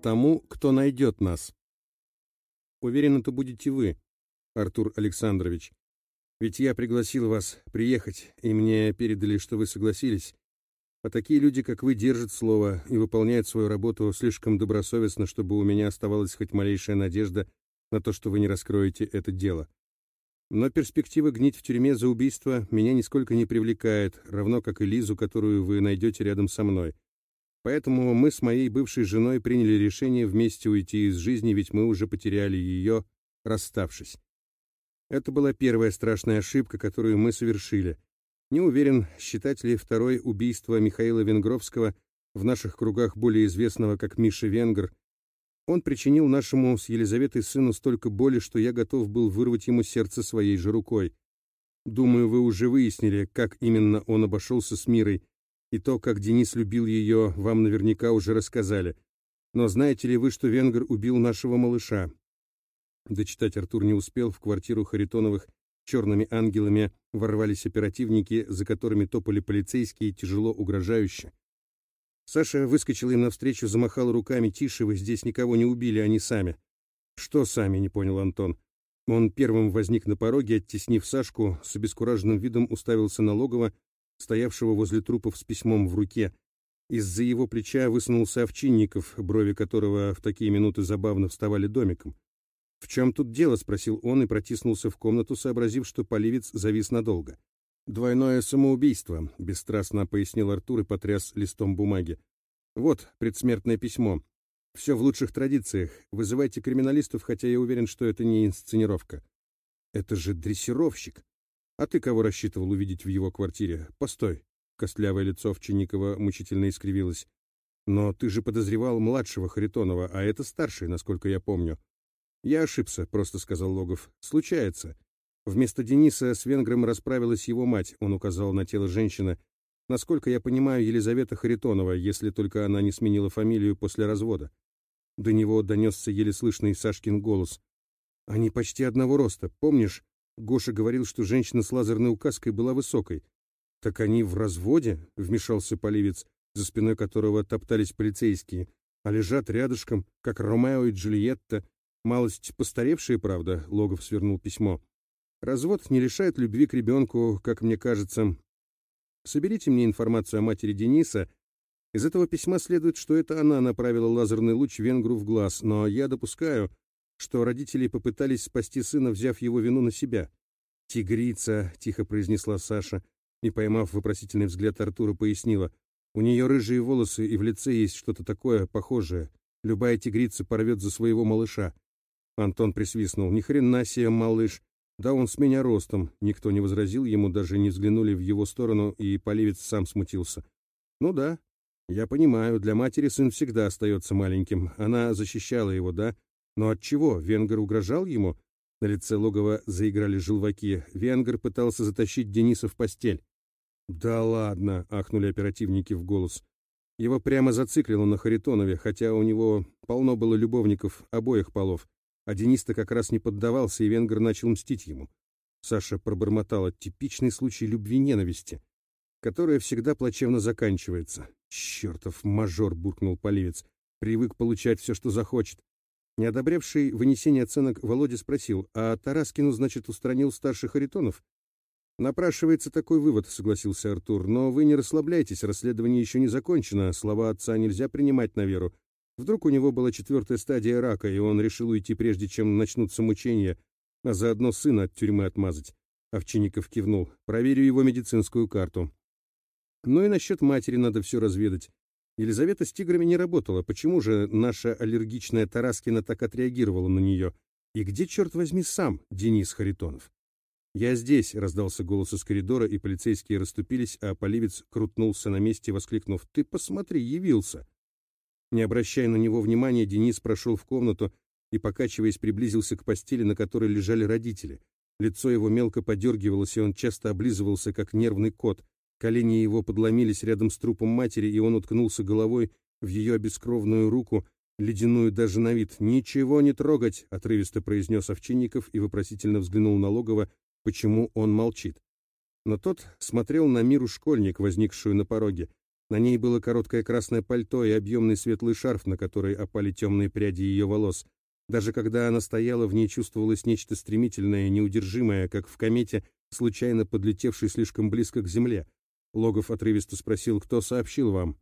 тому, кто найдет нас. Уверен, это будете вы, Артур Александрович. Ведь я пригласил вас приехать, и мне передали, что вы согласились. А такие люди, как вы, держат слово и выполняют свою работу слишком добросовестно, чтобы у меня оставалась хоть малейшая надежда на то, что вы не раскроете это дело. Но перспектива гнить в тюрьме за убийство меня нисколько не привлекает, равно как и Лизу, которую вы найдете рядом со мной. Поэтому мы с моей бывшей женой приняли решение вместе уйти из жизни, ведь мы уже потеряли ее, расставшись. Это была первая страшная ошибка, которую мы совершили. Не уверен, считать ли второе убийство Михаила Венгровского, в наших кругах более известного как Миша Венгр. Он причинил нашему с Елизаветой сыну столько боли, что я готов был вырвать ему сердце своей же рукой. Думаю, вы уже выяснили, как именно он обошелся с Мирой, и то, как Денис любил ее, вам наверняка уже рассказали. Но знаете ли вы, что Венгр убил нашего малыша? Дочитать Артур не успел, в квартиру Харитоновых черными ангелами ворвались оперативники, за которыми топали полицейские, тяжело угрожающе. Саша выскочил им навстречу, замахал руками. «Тише, вы здесь никого не убили, они сами». «Что сами?» — не понял Антон. Он первым возник на пороге, оттеснив Сашку, с обескураженным видом уставился на логово, стоявшего возле трупов с письмом в руке. Из-за его плеча высунулся Овчинников, брови которого в такие минуты забавно вставали домиком. «В чем тут дело?» — спросил он и протиснулся в комнату, сообразив, что поливец завис надолго. «Двойное самоубийство», — бесстрастно пояснил Артур и потряс листом бумаги. «Вот предсмертное письмо. Все в лучших традициях. Вызывайте криминалистов, хотя я уверен, что это не инсценировка». «Это же дрессировщик. А ты кого рассчитывал увидеть в его квартире? Постой». Костлявое лицо Овчинникова мучительно искривилось. «Но ты же подозревал младшего Харитонова, а это старший, насколько я помню». «Я ошибся», — просто сказал Логов. «Случается. Вместо Дениса с венгром расправилась его мать», — он указал на тело женщины. «Насколько я понимаю, Елизавета Харитонова, если только она не сменила фамилию после развода». До него донесся еле слышный Сашкин голос. «Они почти одного роста. Помнишь, Гоша говорил, что женщина с лазерной указкой была высокой?» «Так они в разводе?» — вмешался поливец, за спиной которого топтались полицейские, «а лежат рядышком, как Ромео и Джульетта, Малость постаревшие, правда, Логов свернул письмо. Развод не лишает любви к ребенку, как мне кажется. Соберите мне информацию о матери Дениса. Из этого письма следует, что это она направила лазерный луч венгру в глаз, но я допускаю, что родители попытались спасти сына, взяв его вину на себя. «Тигрица», — тихо произнесла Саша, и, поймав вопросительный взгляд Артура, пояснила. «У нее рыжие волосы, и в лице есть что-то такое похожее. Любая тигрица порвет за своего малыша. Антон присвистнул. «Ни хрена себе, малыш! Да он с меня ростом!» Никто не возразил ему, даже не взглянули в его сторону, и поливец сам смутился. «Ну да, я понимаю, для матери сын всегда остается маленьким. Она защищала его, да? Но от чего? Венгер угрожал ему?» На лице логова заиграли желваки. Венгер пытался затащить Дениса в постель. «Да ладно!» — ахнули оперативники в голос. Его прямо зациклило на Харитонове, хотя у него полно было любовников обоих полов. А Денис-то как раз не поддавался, и венгр начал мстить ему. Саша пробормотала типичный случай любви-ненависти, которая всегда плачевно заканчивается. «Чертов мажор!» — буркнул поливец. «Привык получать все, что захочет». Не одобрявший вынесение оценок, Володя спросил, «А Тараскину, значит, устранил старших Харитонов?» «Напрашивается такой вывод», — согласился Артур. «Но вы не расслабляйтесь, расследование еще не закончено, слова отца нельзя принимать на веру. Вдруг у него была четвертая стадия рака, и он решил уйти прежде, чем начнутся мучения, а заодно сына от тюрьмы отмазать. Овчинников кивнул. Проверю его медицинскую карту. Ну и насчет матери надо все разведать. Елизавета с тиграми не работала. Почему же наша аллергичная Тараскина так отреагировала на нее? И где, черт возьми, сам Денис Харитонов? «Я здесь», — раздался голос из коридора, и полицейские расступились, а поливец крутнулся на месте, воскликнув, «Ты посмотри, явился!» Не обращая на него внимания, Денис прошел в комнату и, покачиваясь, приблизился к постели, на которой лежали родители. Лицо его мелко подергивалось, и он часто облизывался, как нервный кот. Колени его подломились рядом с трупом матери, и он уткнулся головой в ее обескровную руку, ледяную даже на вид. «Ничего не трогать!» — отрывисто произнес Овчинников и вопросительно взглянул на Логова, почему он молчит. Но тот смотрел на миру школьник, возникшую на пороге. На ней было короткое красное пальто и объемный светлый шарф, на который опали темные пряди ее волос. Даже когда она стояла, в ней чувствовалось нечто стремительное, неудержимое, как в комете, случайно подлетевшей слишком близко к земле. Логов отрывисто спросил, кто сообщил вам.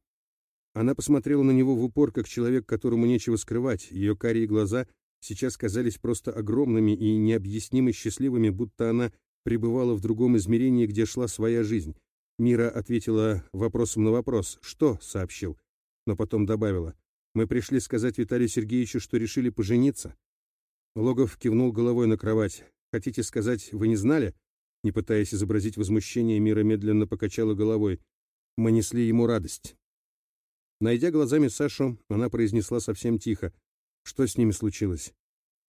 Она посмотрела на него в упор, как человек, которому нечего скрывать. Ее карие глаза сейчас казались просто огромными и необъяснимо счастливыми, будто она пребывала в другом измерении, где шла своя жизнь. Мира ответила вопросом на вопрос «Что?» — сообщил, но потом добавила «Мы пришли сказать Виталию Сергеевичу, что решили пожениться». Логов кивнул головой на кровать. «Хотите сказать, вы не знали?» Не пытаясь изобразить возмущение, Мира медленно покачала головой. Мы несли ему радость. Найдя глазами Сашу, она произнесла совсем тихо. «Что с ними случилось?»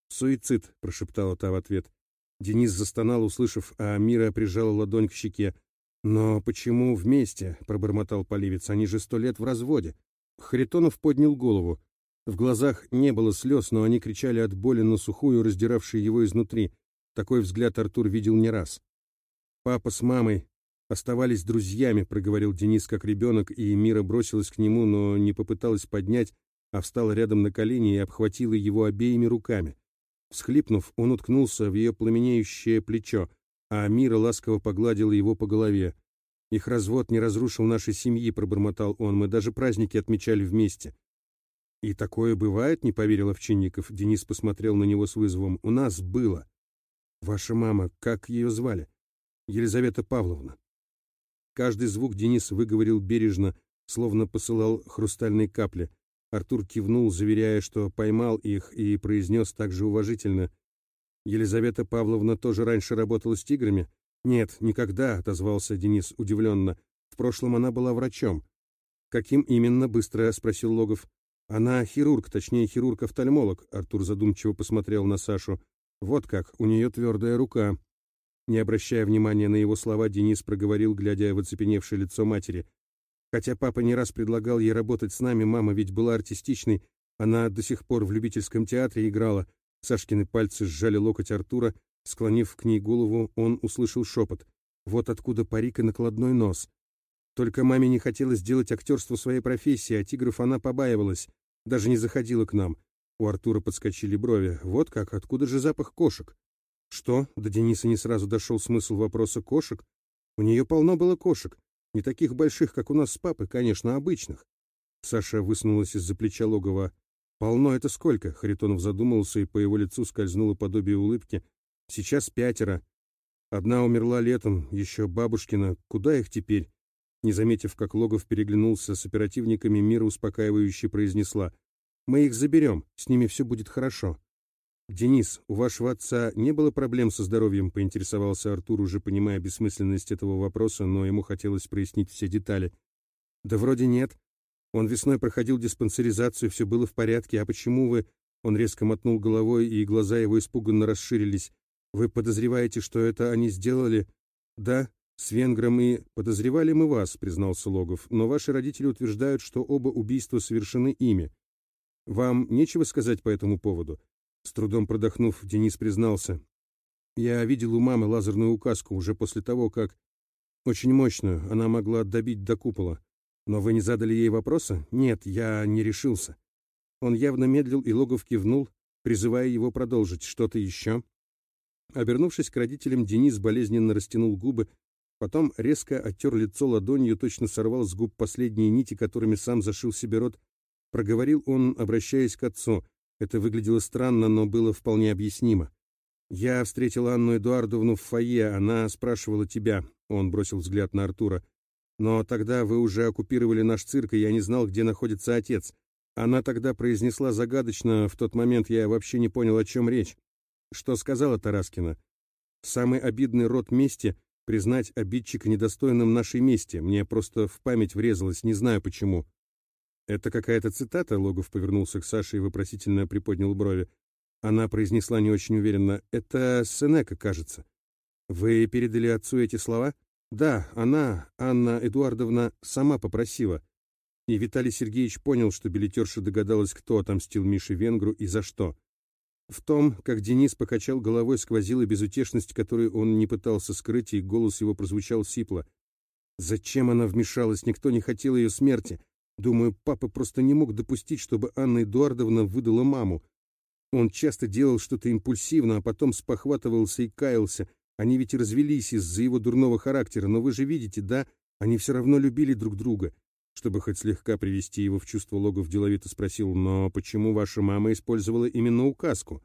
«Суицид», — прошептала та в ответ. Денис застонал, услышав, а Мира прижала ладонь к щеке. «Но почему вместе?» — пробормотал Поливец. «Они же сто лет в разводе». Харитонов поднял голову. В глазах не было слез, но они кричали от боли на сухую, раздиравшей его изнутри. Такой взгляд Артур видел не раз. Папа с мамой оставались друзьями, проговорил Денис как ребенок, и Мира бросилась к нему, но не попыталась поднять, а встала рядом на колени и обхватила его обеими руками. Всхлипнув, он уткнулся в ее пламенеющее плечо, а Мира ласково погладила его по голове. «Их развод не разрушил нашей семьи», — пробормотал он, — «мы даже праздники отмечали вместе». «И такое бывает?» — не поверил Овчинников. Денис посмотрел на него с вызовом. «У нас было». «Ваша мама, как ее звали?» «Елизавета Павловна». Каждый звук Денис выговорил бережно, словно посылал хрустальные капли. Артур кивнул, заверяя, что поймал их, и произнес также уважительно. «Елизавета Павловна тоже раньше работала с тиграми?» «Нет, никогда», — отозвался Денис удивленно. «В прошлом она была врачом». «Каким именно?» — быстро спросил Логов. «Она хирург, точнее хирург-офтальмолог», — Артур задумчиво посмотрел на Сашу. «Вот как, у нее твердая рука». Не обращая внимания на его слова, Денис проговорил, глядя в оцепеневшее лицо матери. Хотя папа не раз предлагал ей работать с нами, мама ведь была артистичной, она до сих пор в любительском театре играла. Сашкины пальцы сжали локоть Артура, склонив к ней голову, он услышал шепот. Вот откуда парик и накладной нос. Только маме не хотелось делать актерство своей профессии, а тигров она побаивалась, даже не заходила к нам. У Артура подскочили брови. Вот как, откуда же запах кошек? Что? До Дениса не сразу дошел смысл вопроса кошек. У нее полно было кошек. Не таких больших, как у нас с папой, конечно, обычных. Саша высунулась из-за плеча логова. «Полно это сколько?» Харитонов задумался, и по его лицу скользнуло подобие улыбки. «Сейчас пятеро. Одна умерла летом, еще бабушкина. Куда их теперь?» Не заметив, как Логов переглянулся с оперативниками, Мира успокаивающе произнесла. «Мы их заберем, с ними все будет хорошо». «Денис, у вашего отца не было проблем со здоровьем?» — поинтересовался Артур, уже понимая бессмысленность этого вопроса, но ему хотелось прояснить все детали. «Да вроде нет. Он весной проходил диспансеризацию, все было в порядке. А почему вы...» Он резко мотнул головой, и глаза его испуганно расширились. «Вы подозреваете, что это они сделали?» «Да, с венгром и...» «Подозревали мы вас», — признался Логов, «но ваши родители утверждают, что оба убийства совершены ими. Вам нечего сказать по этому поводу?» С трудом продохнув, Денис признался. «Я видел у мамы лазерную указку уже после того, как... Очень мощную, она могла добить до купола. Но вы не задали ей вопроса? Нет, я не решился». Он явно медлил, и Логов кивнул, призывая его продолжить. «Что-то еще?» Обернувшись к родителям, Денис болезненно растянул губы, потом резко оттер лицо ладонью, точно сорвал с губ последние нити, которыми сам зашил себе рот. Проговорил он, обращаясь к отцу — это выглядело странно, но было вполне объяснимо. «Я встретил Анну Эдуардовну в фойе, она спрашивала тебя», — он бросил взгляд на Артура. «Но тогда вы уже оккупировали наш цирк, и я не знал, где находится отец. Она тогда произнесла загадочно, в тот момент я вообще не понял, о чем речь. Что сказала Тараскина? Самый обидный род мести — признать обидчика недостойным нашей мести. Мне просто в память врезалось, не знаю почему». «Это какая-то цитата?» — Логов повернулся к Саше и вопросительно приподнял брови. Она произнесла не очень уверенно. «Это Сенека, кажется». «Вы передали отцу эти слова?» «Да, она, Анна Эдуардовна, сама попросила». И Виталий Сергеевич понял, что билетерша догадалась, кто отомстил Мише Венгру и за что. В том, как Денис покачал головой, сквозила безутешность, которую он не пытался скрыть, и голос его прозвучал сипло. Зачем она вмешалась? Никто не хотел ее смерти. Думаю, папа просто не мог допустить, чтобы Анна Эдуардовна выдала маму. Он часто делал что-то импульсивно, а потом спохватывался и каялся. Они ведь развелись из-за его дурного характера, но вы же видите, да, они все равно любили друг друга. Чтобы хоть слегка привести его в чувство, Логов деловито спросил, но почему ваша мама использовала именно указку?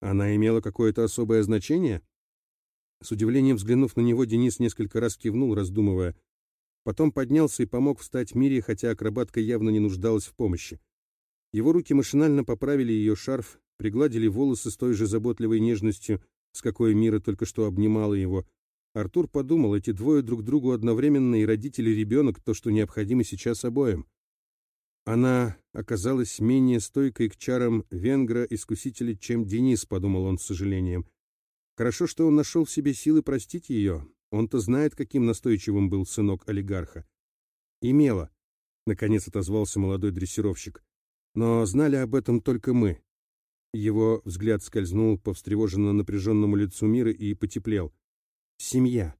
Она имела какое-то особое значение? С удивлением взглянув на него, Денис несколько раз кивнул, раздумывая. Потом поднялся и помог встать Мире, хотя акробатка явно не нуждалась в помощи. Его руки машинально поправили ее шарф, пригладили волосы с той же заботливой нежностью, с какой Мира только что обнимала его. Артур подумал, эти двое друг другу одновременно и родители, и ребенок, то, что необходимо сейчас обоим. Она оказалась менее стойкой к чарам венгра-искусителя, чем Денис, подумал он с сожалением. Хорошо, что он нашел в себе силы простить ее. Он-то знает, каким настойчивым был сынок олигарха. «Имела», — наконец отозвался молодой дрессировщик. «Но знали об этом только мы». Его взгляд скользнул по встревоженно напряженному лицу мира и потеплел. «Семья.